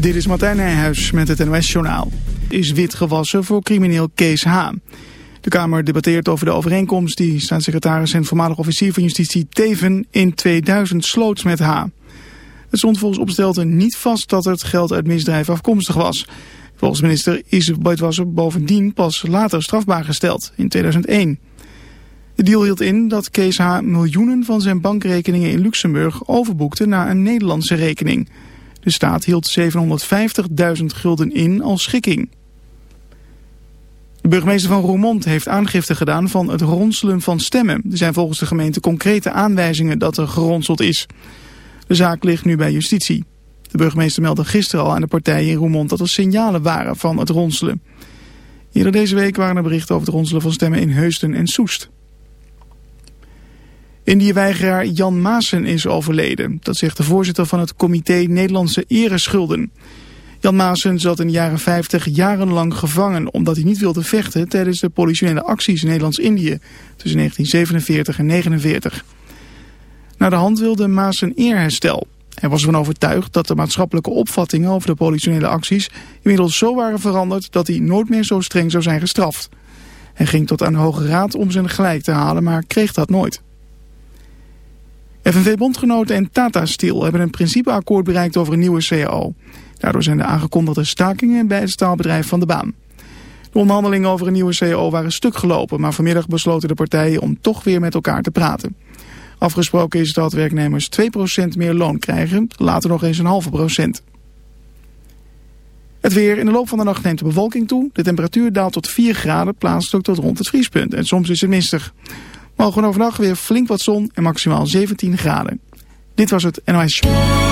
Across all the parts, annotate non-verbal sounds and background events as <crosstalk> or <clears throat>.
Dit is Martijn Nijhuis met het NOS-journaal. Is wit gewassen voor crimineel Kees H. De Kamer debatteert over de overeenkomst die staatssecretaris en voormalig officier van justitie Teven in 2000 sloot met H. Het stond volgens Opstelten niet vast dat het geld uit misdrijf afkomstig was. Volgens minister is Buitwasser bovendien pas later strafbaar gesteld, in 2001. De deal hield in dat Kees H. miljoenen van zijn bankrekeningen in Luxemburg overboekte naar een Nederlandse rekening. De staat hield 750.000 gulden in als schikking. De burgemeester van Roermond heeft aangifte gedaan van het ronselen van stemmen. Er zijn volgens de gemeente concrete aanwijzingen dat er geronseld is. De zaak ligt nu bij justitie. De burgemeester meldde gisteren al aan de partijen in Roermond dat er signalen waren van het ronselen. Eerder deze week waren er berichten over het ronselen van stemmen in Heusden en Soest. Indië-weigeraar Jan Maassen is overleden. Dat zegt de voorzitter van het comité Nederlandse Ereschulden. Jan Maassen zat in de jaren 50 jarenlang gevangen... omdat hij niet wilde vechten tijdens de politionele acties in Nederlands-Indië... tussen 1947 en 1949. Na de hand wilde Maassen eerherstel. Hij was ervan overtuigd dat de maatschappelijke opvattingen over de politionele acties... inmiddels zo waren veranderd dat hij nooit meer zo streng zou zijn gestraft. Hij ging tot aan de Hoge Raad om zijn gelijk te halen, maar kreeg dat nooit. FNV-bondgenoten en Tata Steel hebben een principeakkoord bereikt over een nieuwe CAO. Daardoor zijn de aangekondigde stakingen bij het staalbedrijf van de baan. De onderhandelingen over een nieuwe CAO waren stuk gelopen, maar vanmiddag besloten de partijen om toch weer met elkaar te praten. Afgesproken is dat werknemers 2% meer loon krijgen, later nog eens een halve procent. Het weer in de loop van de nacht neemt de bewolking toe. De temperatuur daalt tot 4 graden, plaatselijk tot rond het vriespunt. En soms is het mistig. Morgen overdag weer flink wat zon en maximaal 17 graden. Dit was het NOS Show.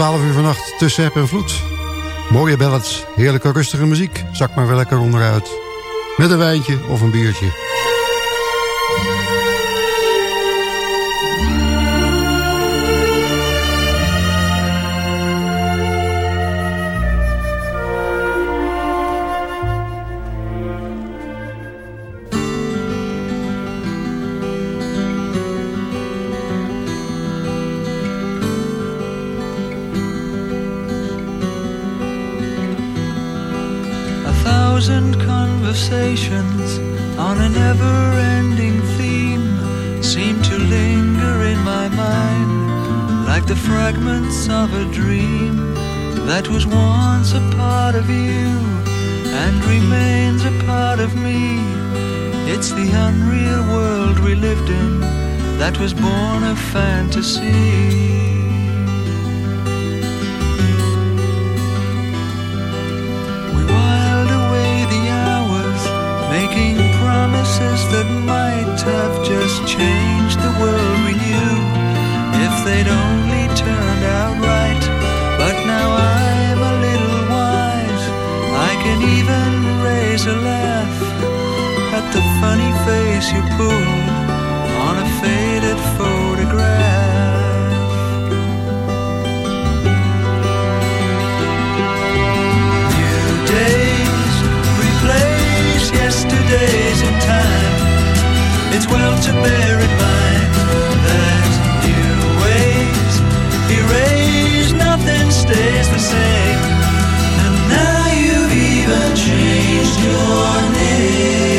12 uur vannacht tussen app en vloed. Mooie ballads, heerlijke rustige muziek. Zak maar wel lekker onderuit. Met een wijntje of een biertje. Of a dream that was once a part of you and remains a part of me. It's the unreal world we lived in that was born of fantasy. We whiled away the hours, making promises that might have just changed the world we knew if they'd only you pulled on a faded photograph. New days replace yesterdays in time. It's well to bear in mind that new ways erase nothing stays the same. And now you've even changed your name.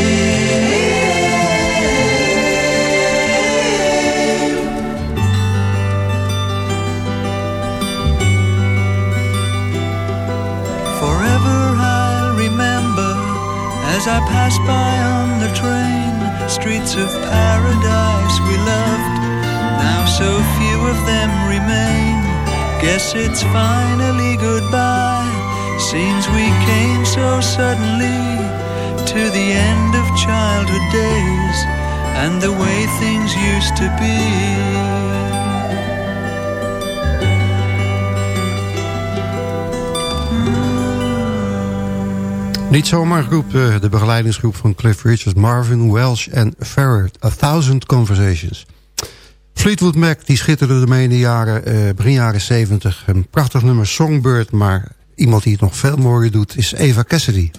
As I pass by on the train streets of paradise we loved. Now so few of them remain. Guess it's finally goodbye. Seems we came so suddenly to the end of childhood days and the way things used to be. Niet zomaar een groep, eh, de begeleidingsgroep van Cliff Richards, Marvin, Welsh en Ferret. A Thousand Conversations. Fleetwood Mac die schitterde ermee in de jaren, uh, begin jaren 70. Een prachtig nummer Songbird, maar iemand die het nog veel mooier doet is Eva Cassidy.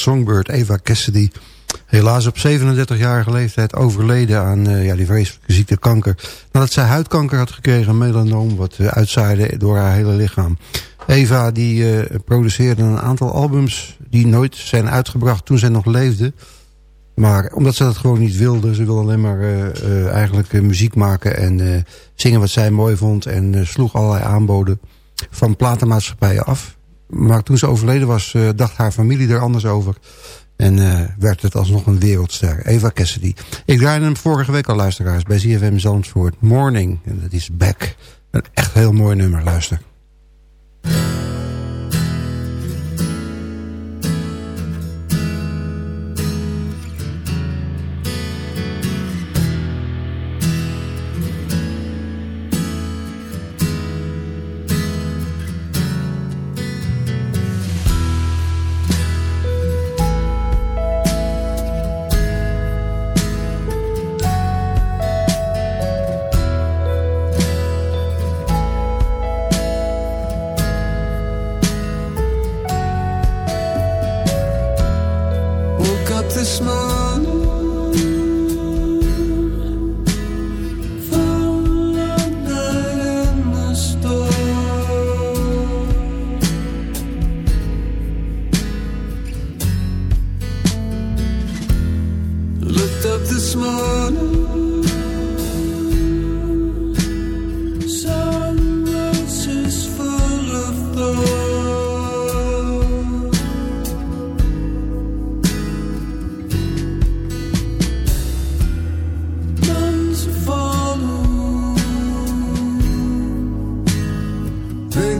Songbird Eva Cassidy. Helaas op 37-jarige leeftijd overleden aan uh, ja, die vreselijke ziekte kanker. Nadat zij huidkanker had gekregen, melanoom, wat uh, uitzaaide door haar hele lichaam. Eva die uh, produceerde een aantal albums die nooit zijn uitgebracht toen zij nog leefde. Maar omdat ze dat gewoon niet wilde, ze wilde alleen maar eigenlijk muziek maken en zingen wat zij mooi vond. En sloeg allerlei aanboden van platenmaatschappijen af. Maar toen ze overleden was, uh, dacht haar familie er anders over. En uh, werd het alsnog een wereldster. Eva Cassidy. Ik draaide hem vorige week al, luisteraars, bij ZFM Zandvoort. Morning. En dat is Back. Een echt heel mooi nummer, luister.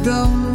They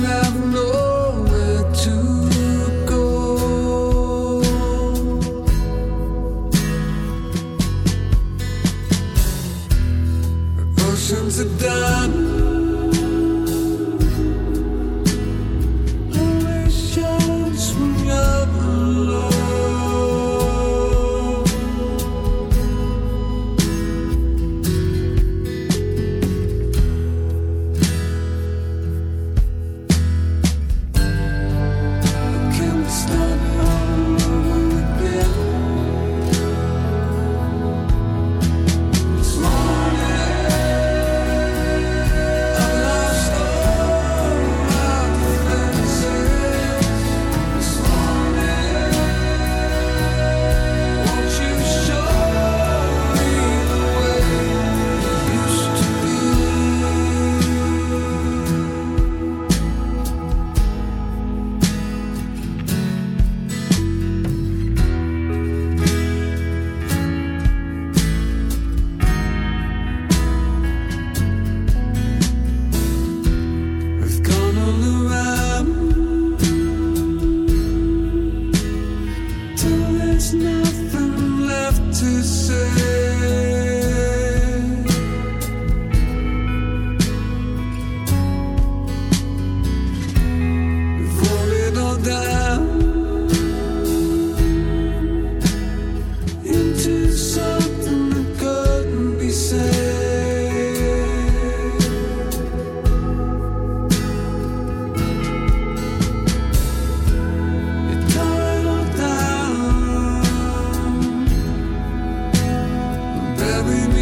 heaven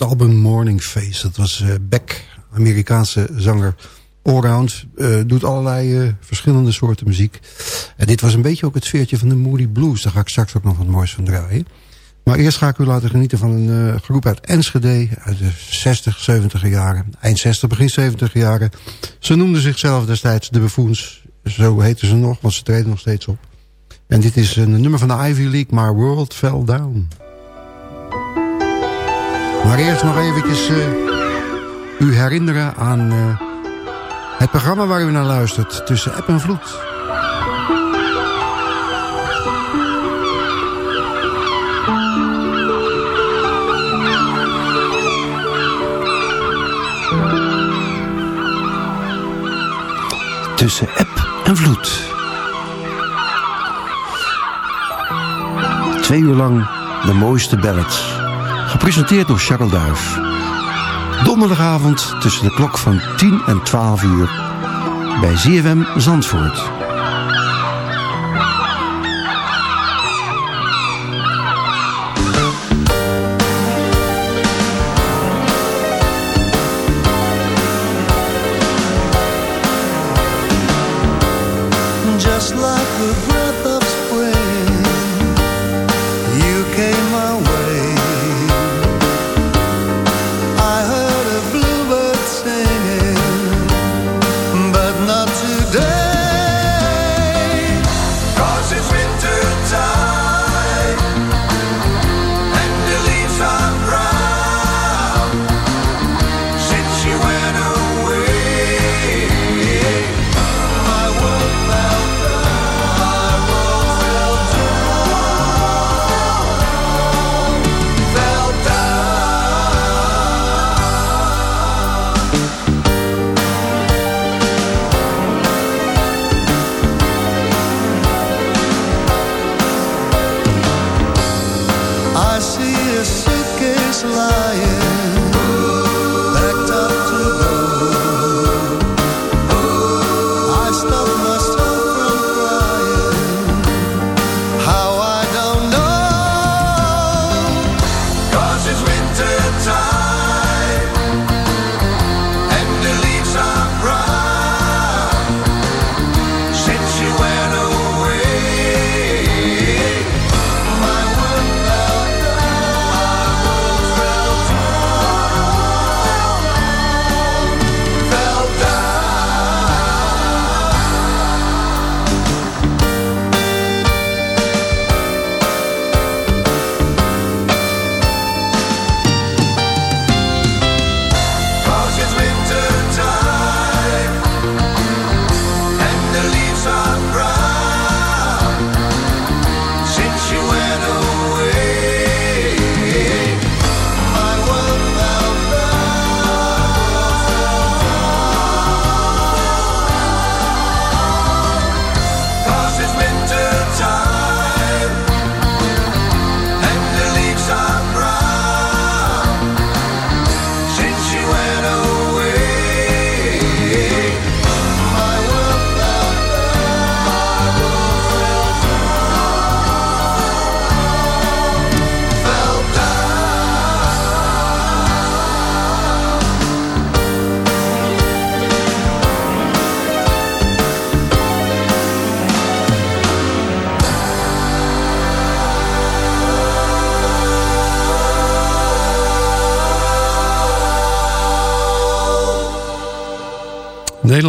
het album Morning Face. Dat was eh, Beck, Amerikaanse zanger. Allround, eh, doet allerlei eh, verschillende soorten muziek. En dit was een beetje ook het sfeertje van de Moody Blues. Daar ga ik straks ook nog wat moois van draaien. Maar eerst ga ik u laten genieten van een groep uit Enschede... uit de 60, 70 jaren. Eind 60, begin 70 jaren. Ze noemden zichzelf destijds de Buffoons. Zo heten ze nog, want ze treden nog steeds op. En dit is een nummer van de Ivy League, maar World Fell Down. Maar eerst nog eventjes uh, u herinneren aan uh, het programma waar u naar luistert. Tussen app en vloed. Tussen app en vloed. Twee uur lang de mooiste ballads. Gepresenteerd door Charles Duif. Donderdagavond tussen de klok van 10 en 12 uur. Bij ZFM Zandvoort.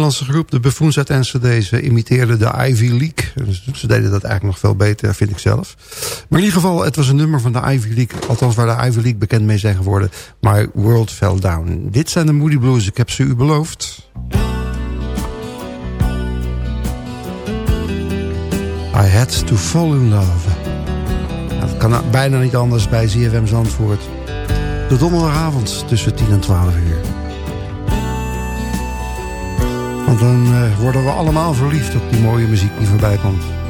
Nederlandse groep, de Buffoons uit Enschede. Imiteerden de Ivy League. Ze deden dat eigenlijk nog veel beter, vind ik zelf. Maar in ieder geval, het was een nummer van de Ivy League. Althans, waar de Ivy League bekend mee zijn geworden. My World Fell Down. Dit zijn de Moody Blues. Ik heb ze u beloofd. I had to fall in love. Dat kan bijna niet anders bij ZFM Zandvoort. De donderdagavond tussen 10 en 12 uur. Want dan uh, worden we allemaal verliefd op die mooie muziek die voorbij komt.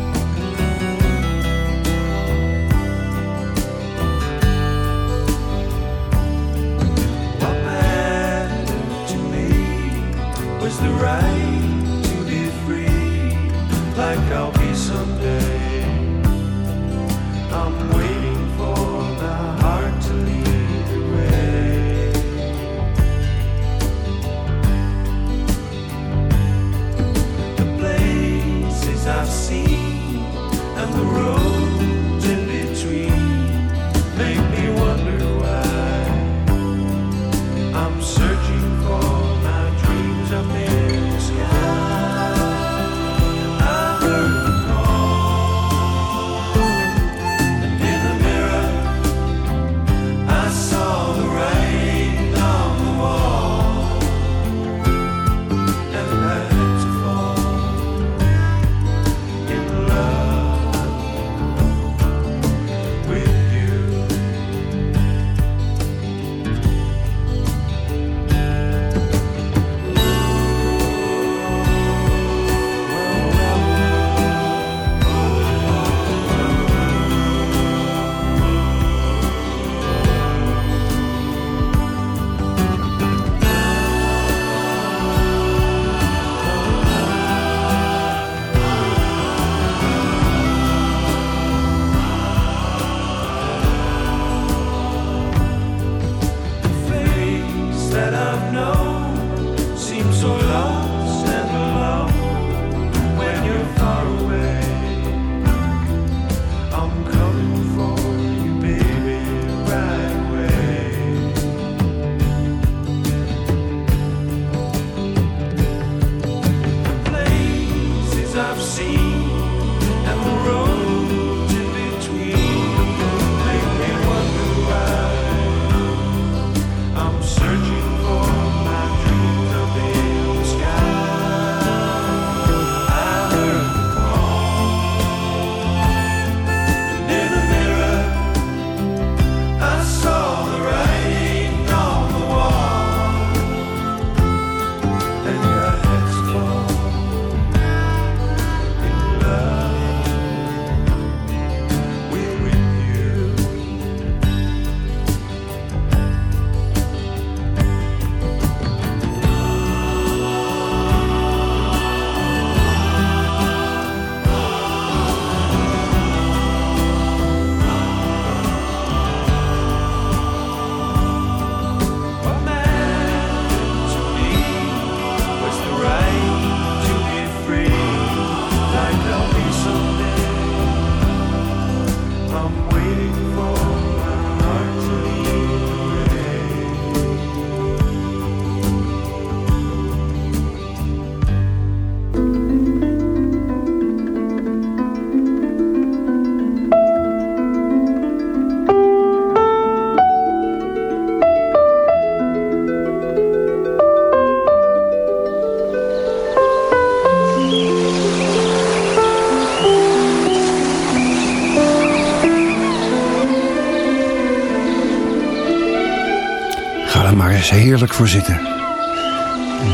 Heerlijk voor zitten.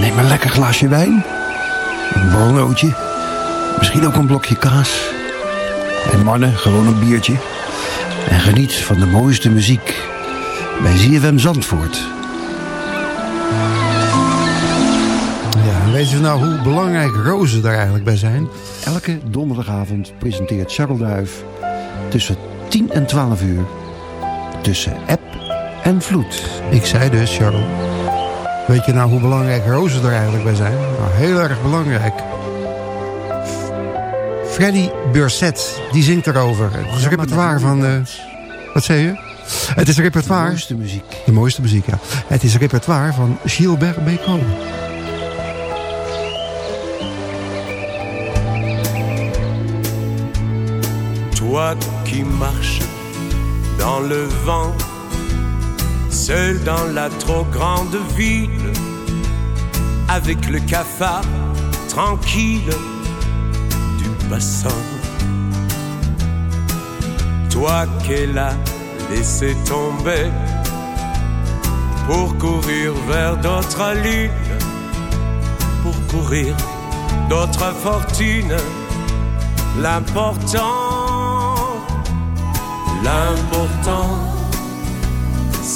Neem een lekker glaasje wijn. Een borrelnootje. Misschien ook een blokje kaas. En mannen, gewoon een biertje. En geniet van de mooiste muziek. Bij ZFM Zandvoort. Ja, weet je nou hoe belangrijk rozen daar eigenlijk bij zijn? Elke donderdagavond presenteert Charles Duif tussen 10 en 12 uur. Tussen app en vloed. Ik zei dus, Charles. Weet je nou hoe belangrijk rozen er eigenlijk bij zijn? Nou, heel erg belangrijk. Freddy Burset, die zingt erover. Het is repertoire van... Uh, wat zei je? Het is repertoire... De mooiste muziek. De mooiste muziek, ja. Het is repertoire van Gilbert Bécaud. Toi qui marches dans le vent, seul dans la trop grande ville, avec le cafard tranquille du passant. Toi qu'elle a laissé tomber pour courir vers d'autres lignes, pour courir d'autres fortunes, l'important L'important,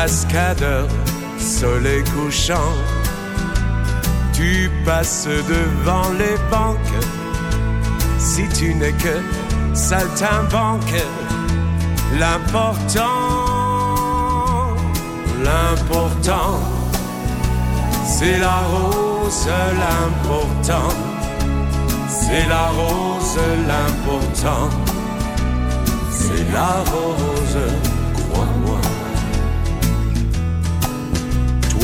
cascadeur, soleil couchant, tu passes devant les banques. Si tu n'es que saltimbanque, l'important, l'important, c'est la rose, l'important, c'est la rose, l'important, c'est la rose,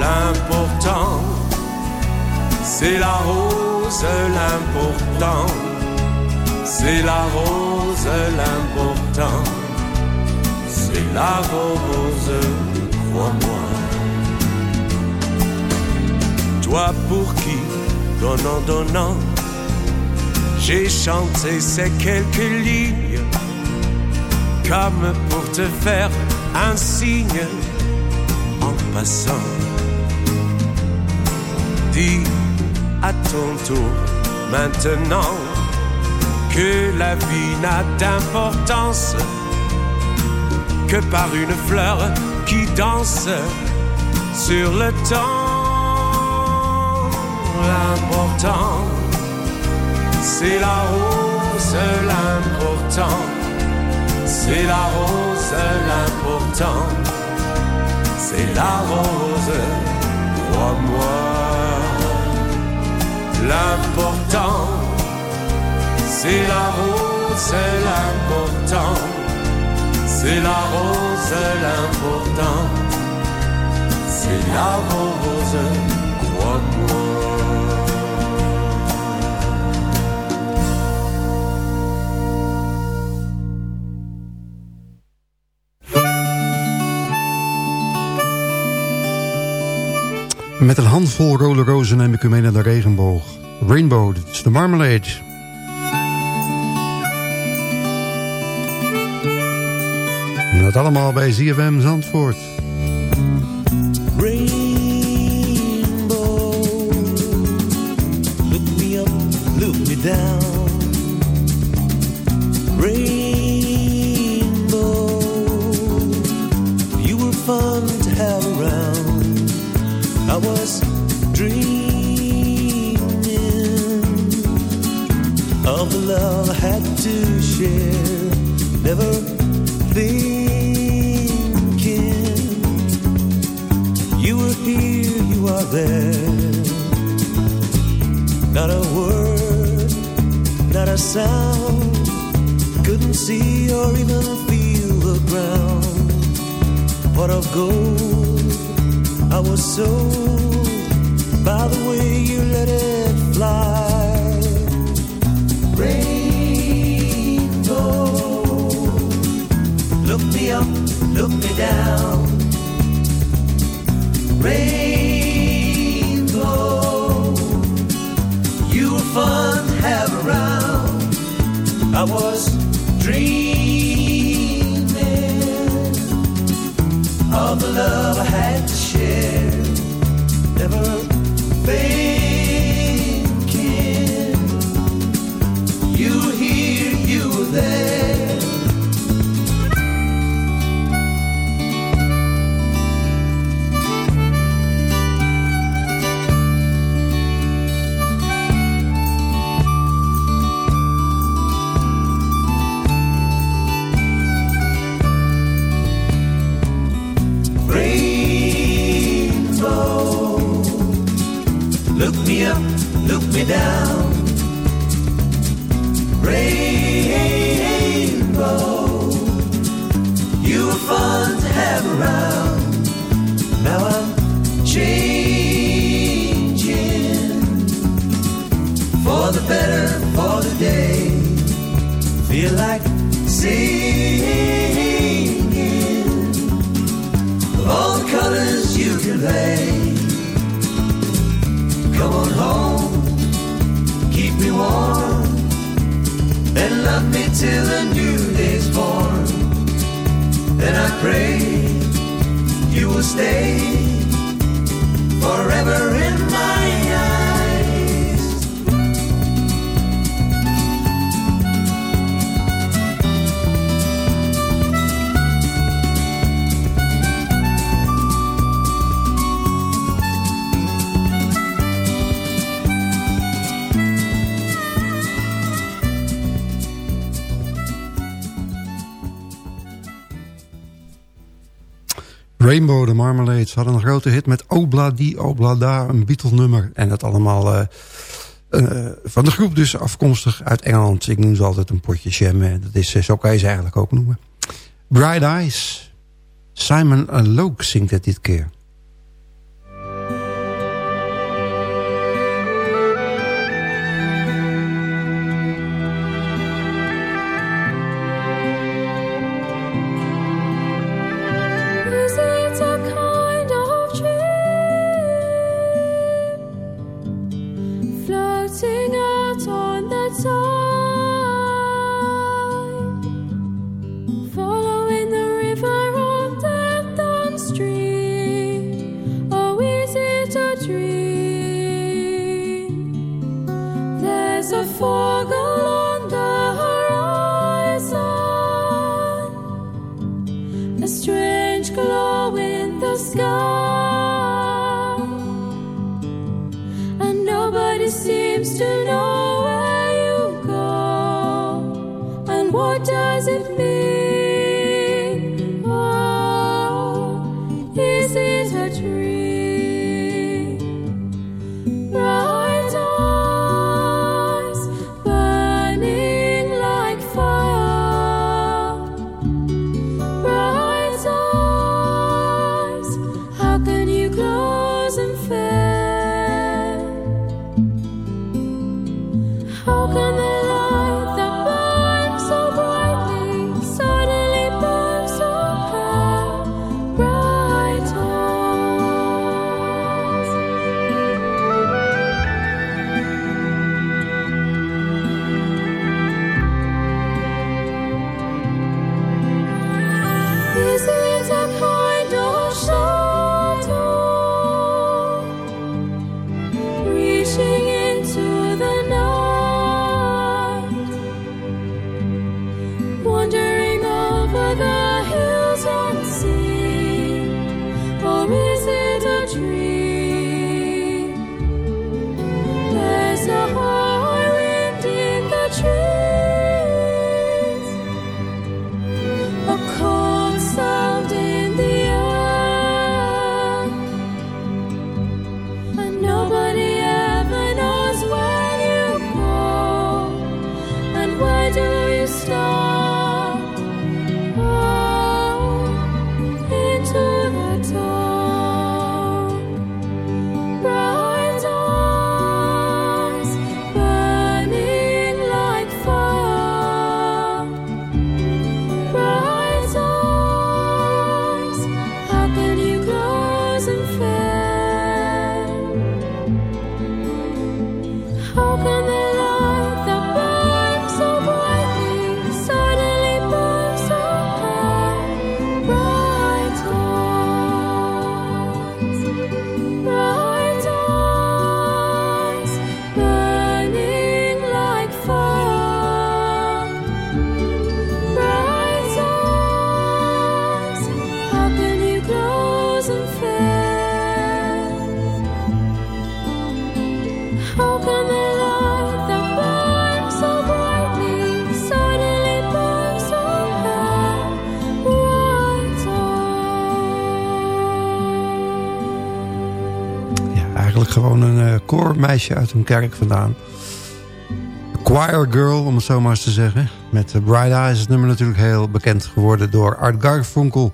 l'important, c'est la rose, l'important, c'est la rose, l'important, c'est la rose, crois-moi. Toi pour qui, donnant, donnant, j'ai chanté ces quelques lignes, comme pour te faire un signe en passant dis à ton tour maintenant que la vie n'a d'importance que par une fleur qui danse sur le temps. L'important, c'est la rose, l'important, c'est la rose, l'important, c'est la rose, crois-moi. L'important, c'est la rose, c'est l'important. C'est la rose, l'important. C'est la rose, Met een handvol rode rozen neem ik u mee naar de regenboog. Rainbow, dat is de marmalade. En dat allemaal bij ZFM Zandvoort. Rainbow, look me up, look me down. I was dreaming of the love I had to share. Never thinking you were here, you are there. Not a word, not a sound. Couldn't see or even feel the ground. Pot of gold, I was sold by the way you let it fly. Rainbow, look me up, look me down. Rainbow, you were fun have around. I was dreaming of the love I had there. Look me up, look me down. Rainbow, you were fun to have around. Now I'm changing for the better, for the day. Feel like singing of all the colors you convey. Come on home, keep me warm, and love me till the new day's born. Then I pray you will stay forever in my Rainbow, de Marmalades hadden een grote hit met Obla die Obla da, een Beatle nummer. En dat allemaal eh, eh, van de groep dus afkomstig uit Engeland. Ik noem ze altijd een potje jam. Dat is, zo kan je ze eigenlijk ook noemen. Bright Eyes. Simon Loke zingt het dit keer. Koormeisje uit een kerk vandaan. Choir Girl, om het zo maar eens te zeggen. Met uh, Bright Eyes is het nummer natuurlijk heel bekend geworden door Art Garfunkel.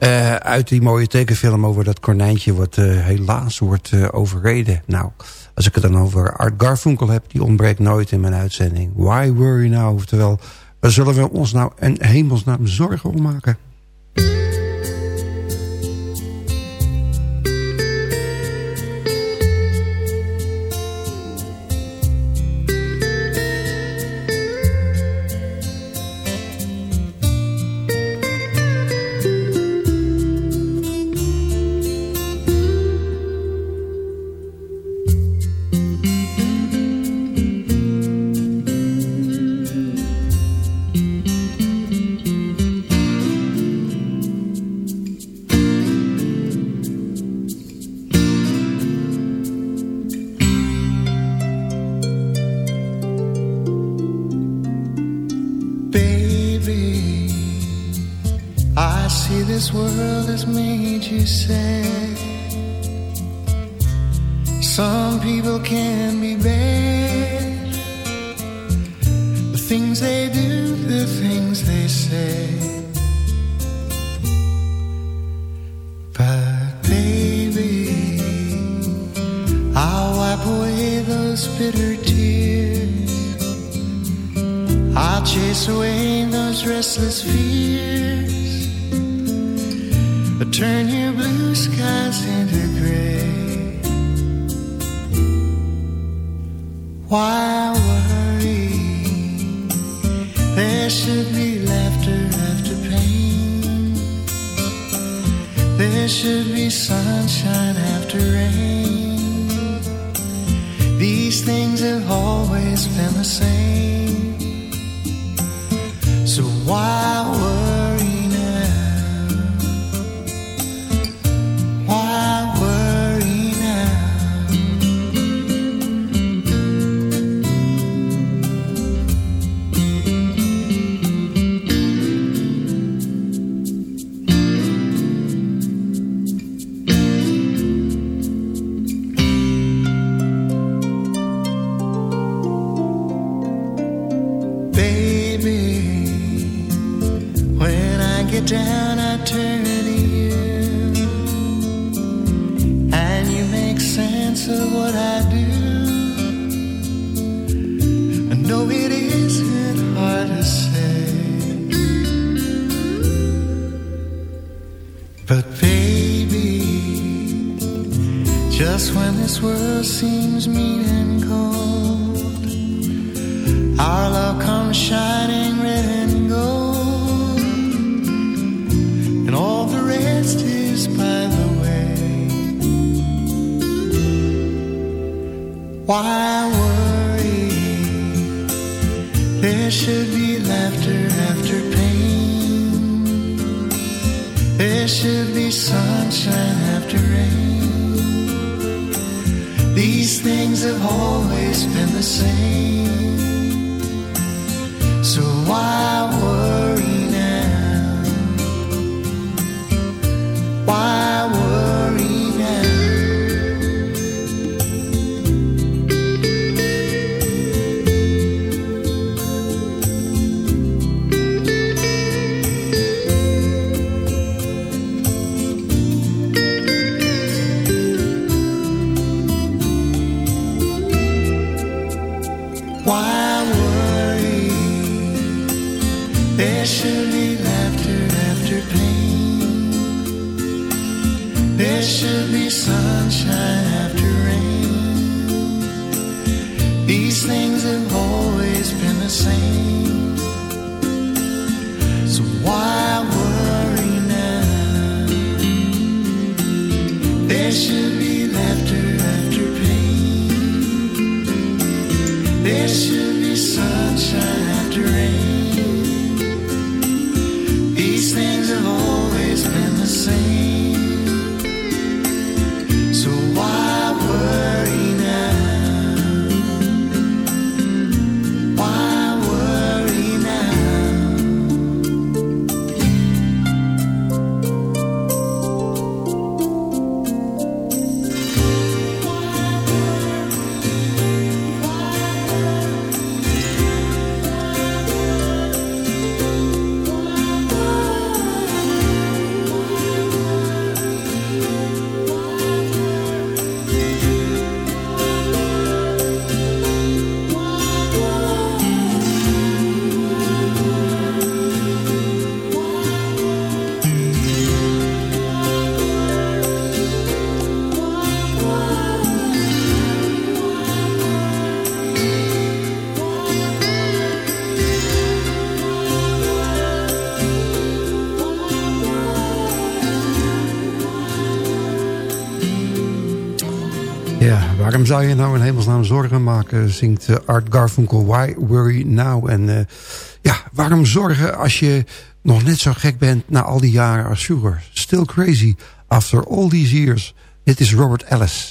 Uh, uit die mooie tekenfilm over dat konijntje wat helaas wordt overreden. Nou, als ik het dan over Art Garfunkel heb, die ontbreekt nooit in mijn uitzending. Why worry now? Oftewel, waar zullen we ons nou een hemelsnaam zorgen om maken? Waarom zou je nou in hemelsnaam zorgen maken, zingt eh, Art Garfunkel. Why worry now? En uh, ja, waarom zorgen als je nog net zo gek bent na al die jaren als Sugar? Still crazy after all these years. Dit is Robert Ellis.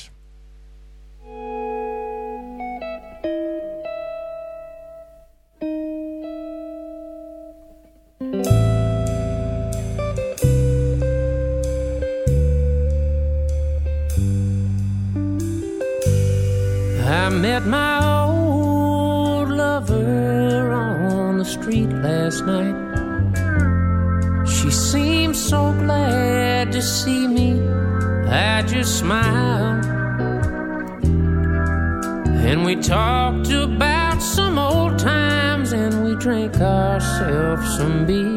Met my old lover on the street last night. She seemed so glad to see me. I just smiled. And we talked about some old times and we drank ourselves some beers.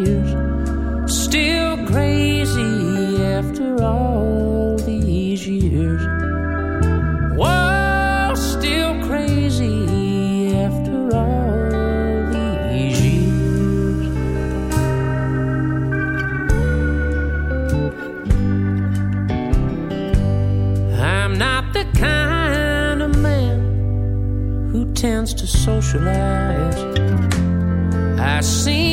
Socialize. I seem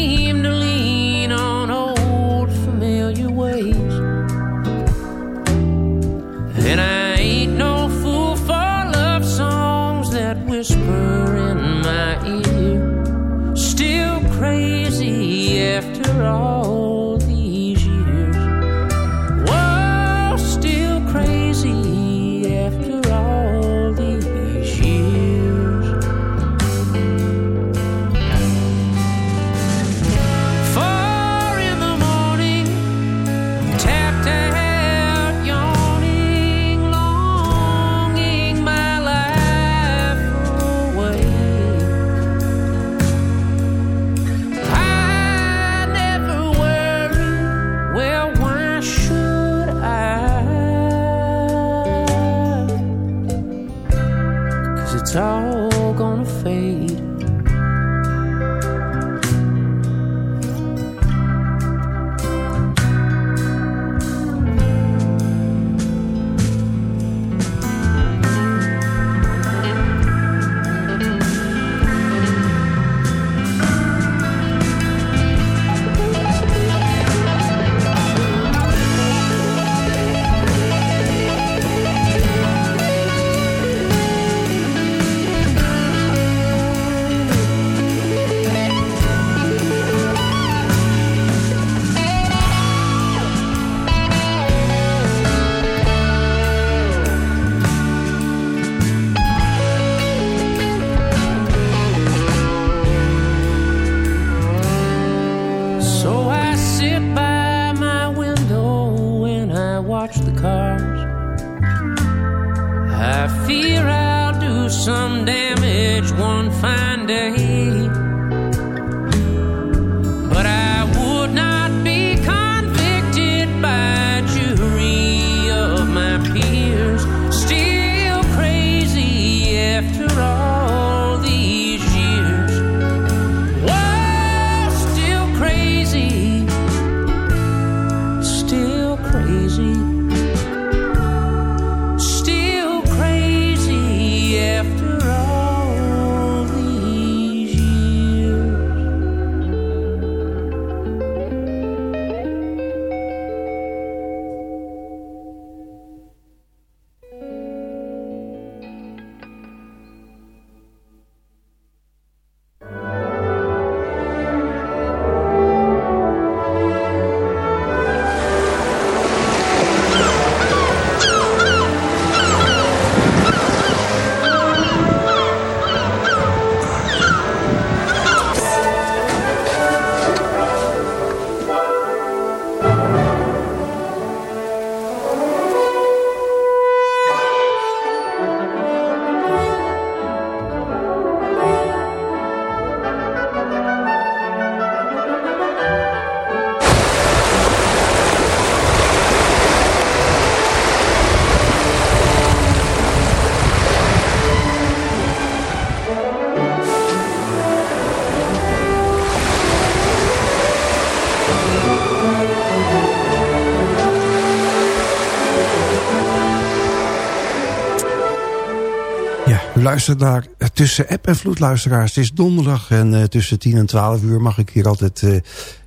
luistert naar eh, Tussen App en Vloed, luisteraars. Het is donderdag en uh, tussen 10 en 12 uur mag ik hier altijd uh,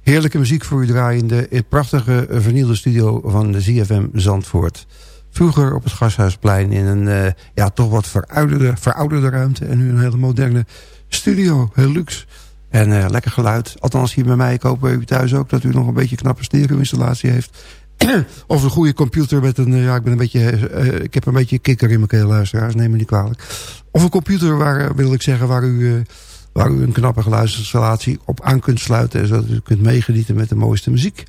heerlijke muziek voor u draaien... in de prachtige vernielde studio van de ZFM Zandvoort. Vroeger op het Gashuisplein in een ja, toch wat verouderde, verouderde ruimte... en nu een hele moderne studio, heel luxe. En lekker geluid. Althans hier bij mij, ik hoop bij u thuis ook... dat u nog een beetje knappe stereo-installatie heeft... <clears throat> of een goede computer met een... Ja, ik ben een beetje... Uh, ik heb een beetje kikker in mijn keel, luisteraars. Neem me niet kwalijk. Of een computer waar, wil ik zeggen, waar u... Waar u een knappe geluidsinstallatie op aan kunt sluiten... zodat u kunt meegenieten met de mooiste muziek.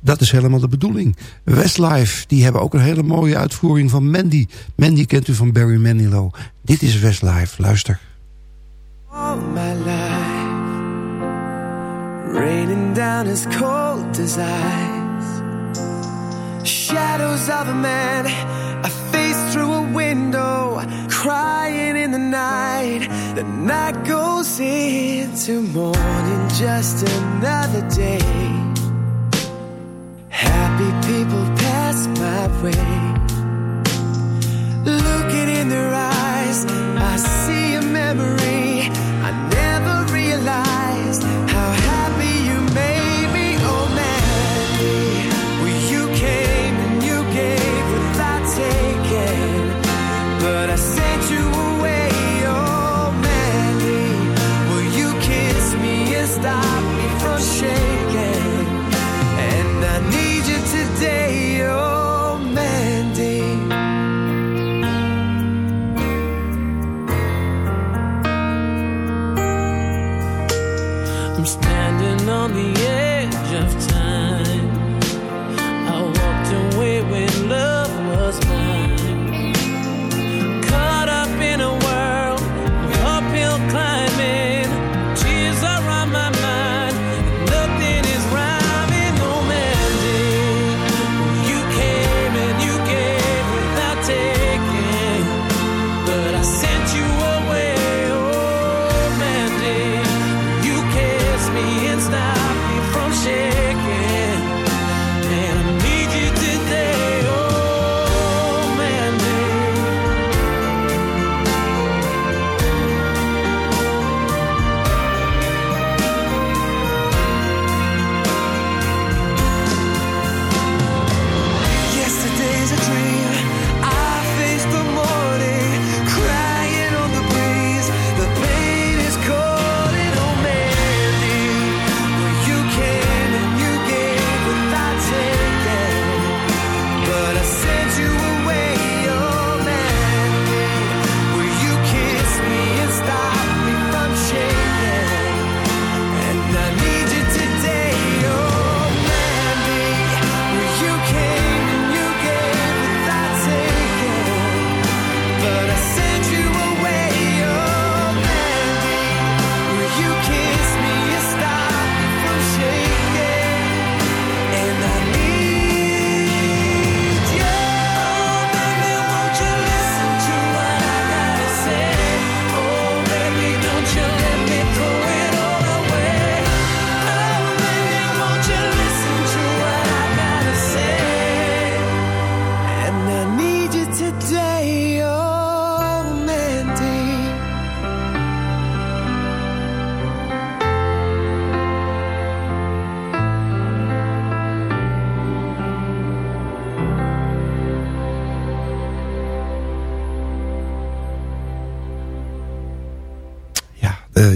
Dat is helemaal de bedoeling. Westlife, die hebben ook een hele mooie uitvoering van Mandy. Mandy kent u van Barry Manilow. Dit is Westlife, luister. All my life Raining down as cold as ice Shadows of a man, a face through a window, crying in the night. The night goes into morning, just another day. Happy people pass my way. Looking in their eyes,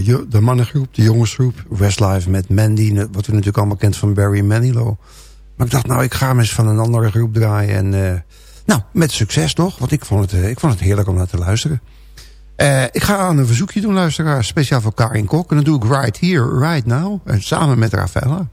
de, mannengroep, de jongensgroep, Westlife met Mandy... wat u natuurlijk allemaal kent van Barry Manilow. Maar ik dacht, nou, ik ga hem eens van een andere groep draaien. En, eh, nou, met succes toch, want ik vond het, eh, ik vond het heerlijk om naar te luisteren. Eh, ik ga aan een verzoekje doen, luisteraar. Speciaal voor Karin Kok. En dat doe ik right here, right now. En samen met Rafaela.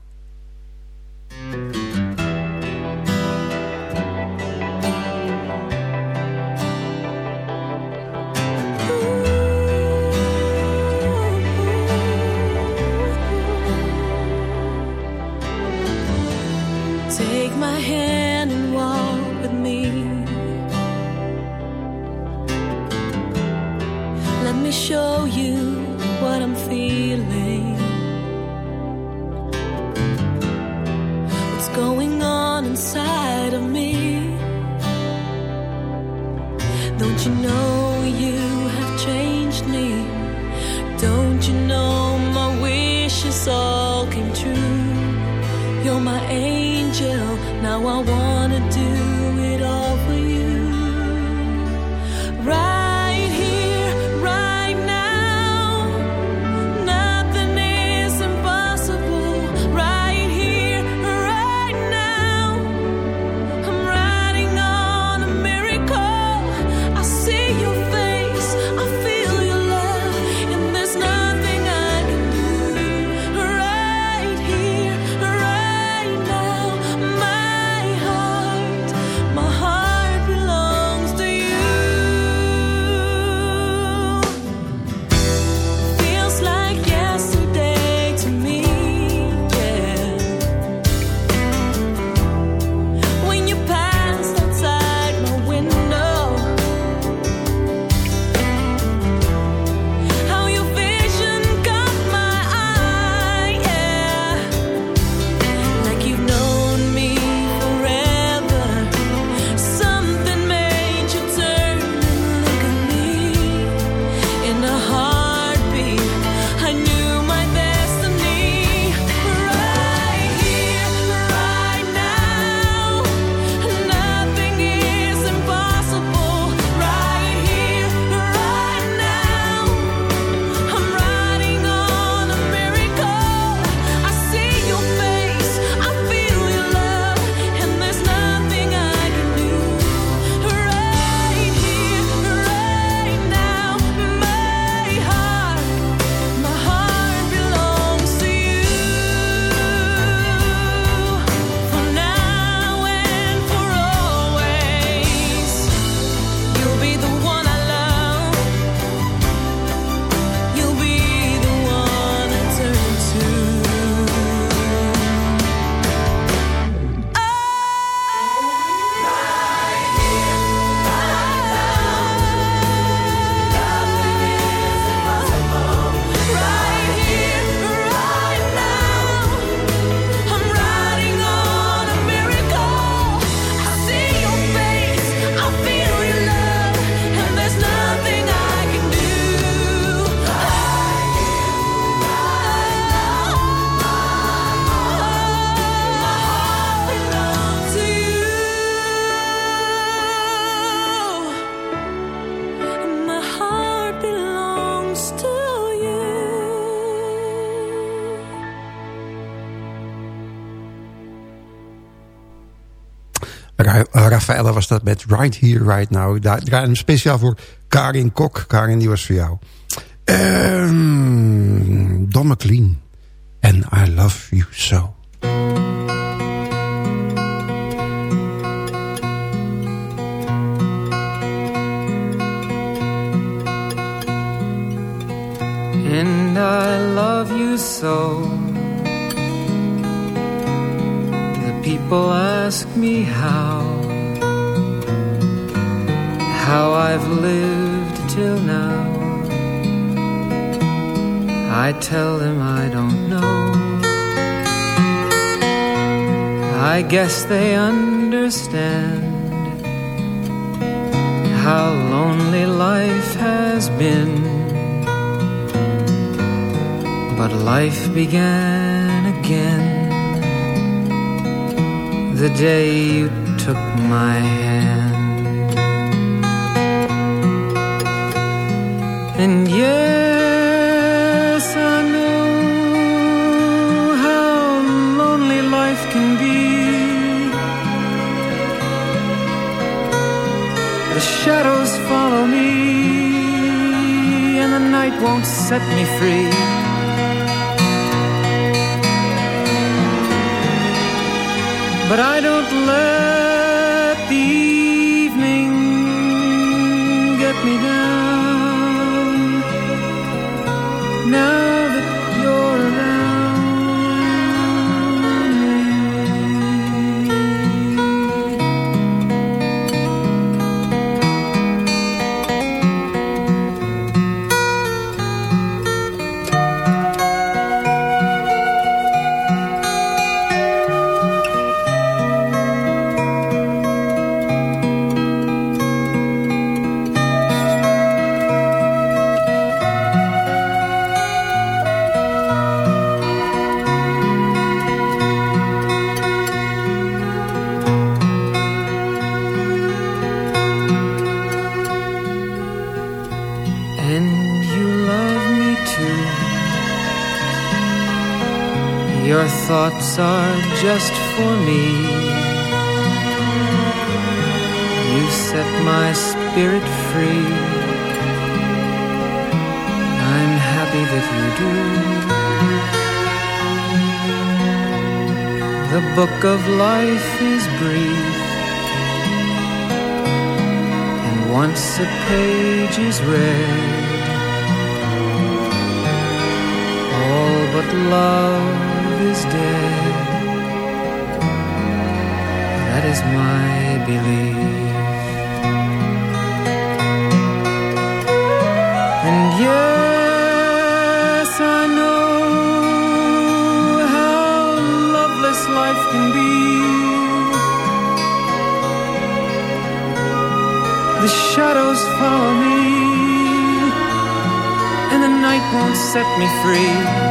Me show you what I'm feeling. Ella was dat met Right Here, Right Now. Daar een speciaal voor Karin Kok. Karin, die was voor jou. Um, Don McLean. And I Love You So. And I love you so The people ask me how I've lived till now. I tell them I don't know. I guess they understand how lonely life has been. But life began again the day you took my hand. And yes, I know how lonely life can be. The shadows follow me, and the night won't set me free. But I don't let thoughts are just for me. You set my spirit free. I'm happy that you do. The book of life is brief. And once a page is read, all but love is dead. That is my belief. And yes, I know how loveless life can be. The shadows follow me, and the night won't set me free.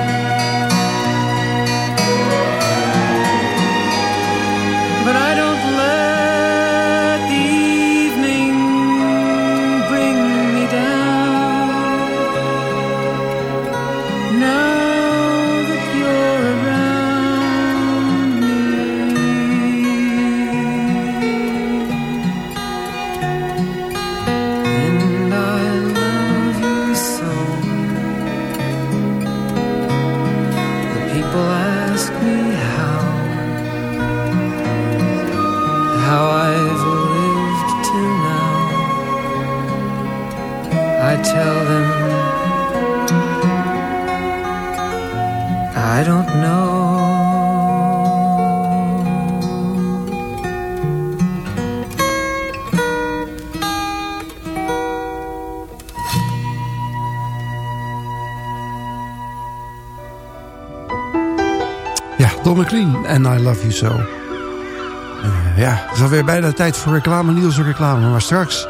McLean en I Love You So. Eh, ja, het is alweer bijna tijd voor reclame, en reclame. Maar straks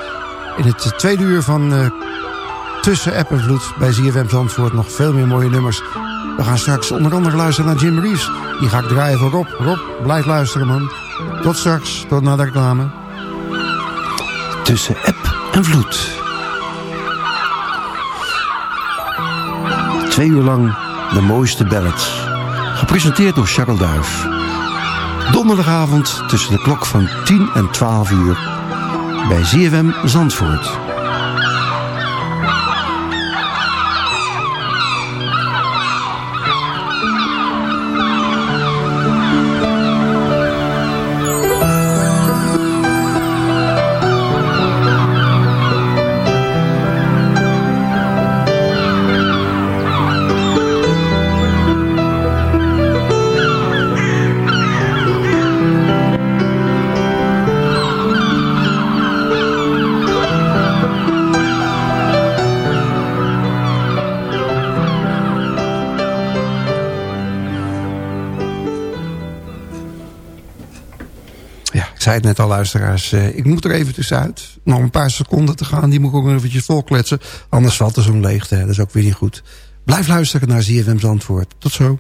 in het tweede uur van eh, Tussen App en Vloed bij ZFM Zandvoort nog veel meer mooie nummers. We gaan straks onder andere luisteren naar Jim Reeves. Die ga ik draaien voor Rob. Rob, blijf luisteren man. Tot straks, tot na de reclame. Tussen app en vloed. Twee uur lang de mooiste ballads. Gepresenteerd door Charles Duif. Donderdagavond tussen de klok van 10 en 12 uur. Bij ZFM Zandvoort. Zei het net al, luisteraars. eh, ik moet er even tussenuit. Nog een paar seconden te gaan. Die moet ik ook nog eventjes volkletsen. Anders valt er zo'n leegte. hè. Dat is ook weer niet goed. Blijf luisteren naar ZFM Zandvoort. Tot zo.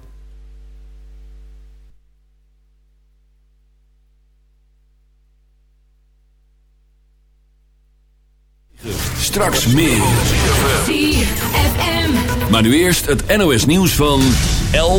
Straks meer. ZFM. Maar nu eerst het NOS nieuws van 11.